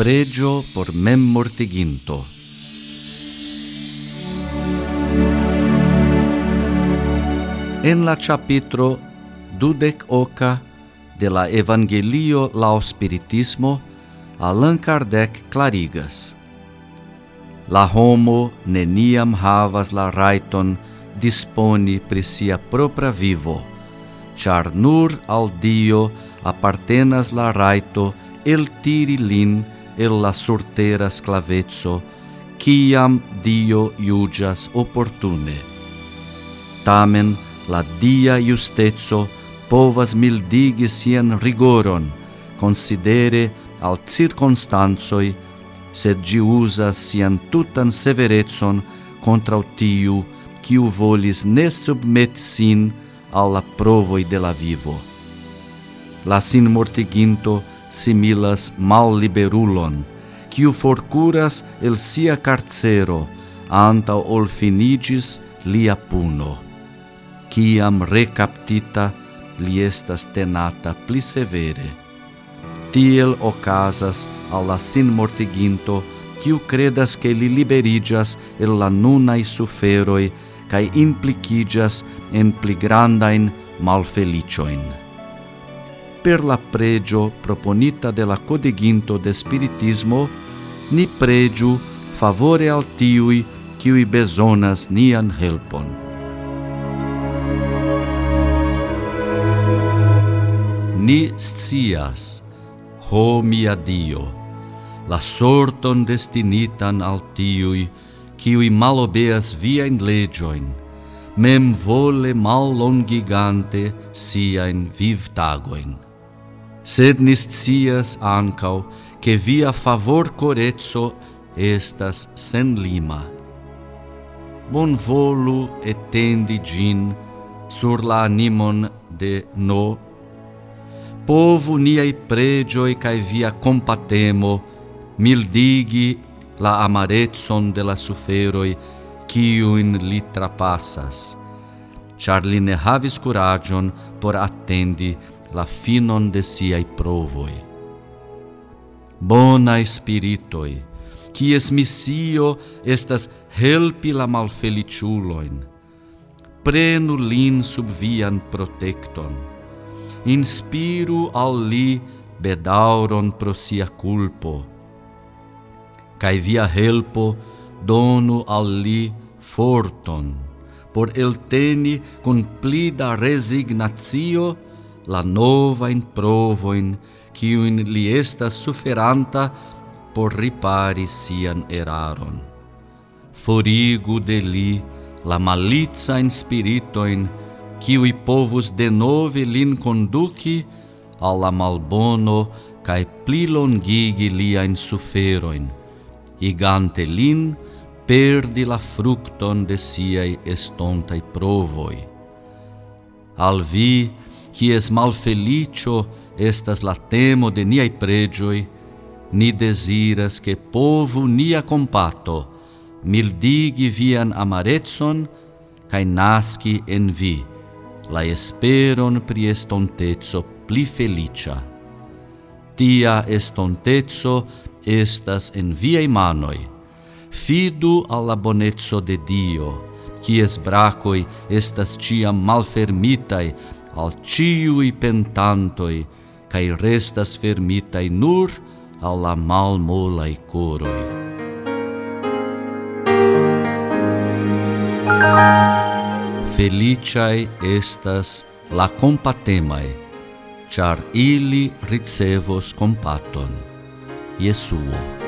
pregio por mem mortiginto. En la capitro dudec oca de la Evangelio lao spiritismo, Allan Kardec clarigas. La homo neniam havas la raiton disponi pri sia propra vivo, char nur al Dio appartenas la raito el tiri lin el la surtera sclavezzo, ciam Dio iugias opportune. Tamen, la Dia justezzo povas mildigi sian rigoron, considere al circunstanzoi, sed gi usas sian tutan severezon contra tiu quiu volis ne submet sin alla provoi de la vivo. La sin mortiginto similas mal liberulon, quiu forcuras el sia carcero, anta ol finigis lia puno. Ciam recaptita, li estas tenata pli severe. Tiel ocasas alla sin mortiginto, quiu credas che li liberigas el la nunai suferoi, cae implicigas en pli grandain malfelicioin per la pregio proponita de la codiginto de spiritismo, ni pregiu favore al tiui qui besonas nian helpon. Ni scias, ho mia Dio, la sorton destinitan al tiui, qui malobeas viain legioin, mem vole mal longigante siain viv tagoin sed nist sias ancau che via favor corezzo estas sen lima. Bon volu etendi gin sur la animon de no, povu niai pregioi cae via compatemo mildigi la amarezzon de la suferoi ciuin li trapassas, char li ne havis curagion por attendi la finon de siai provoi. Bona spiritoi, quies missio estas helpi la malfeliciuloin, prenu lin sub vian protecton, inspiru al li bedauron pro sia culpo, cae via helpo donu al li forton, por elteni con plida resignatio la nova in provoin, ciuin li estas suferanta por ripari sian eraron. Forigu de li la in spiritoin, ciui povus denove lin conduci alla malbono cae pli longigi liain suferoin, igante lin perdi la fructon de siai estontai provoi. Al vi, kies malfelicio estas la temo de niai pregioi, ni desiras che povu nia compato mildigi vian amarezzon cae nasci en vi, la esperon pri estontezzo pli felicia. Tia estontezzo estas en viei manoi, fidu alla bonezzo de Dio, quies bracoi estas ciam malfermitai al ciui pentantoi, cae restas fermitai nur alla malmolai coroi. Feliciae estas la compatemae, char ili ricevos compaton. Jesuo.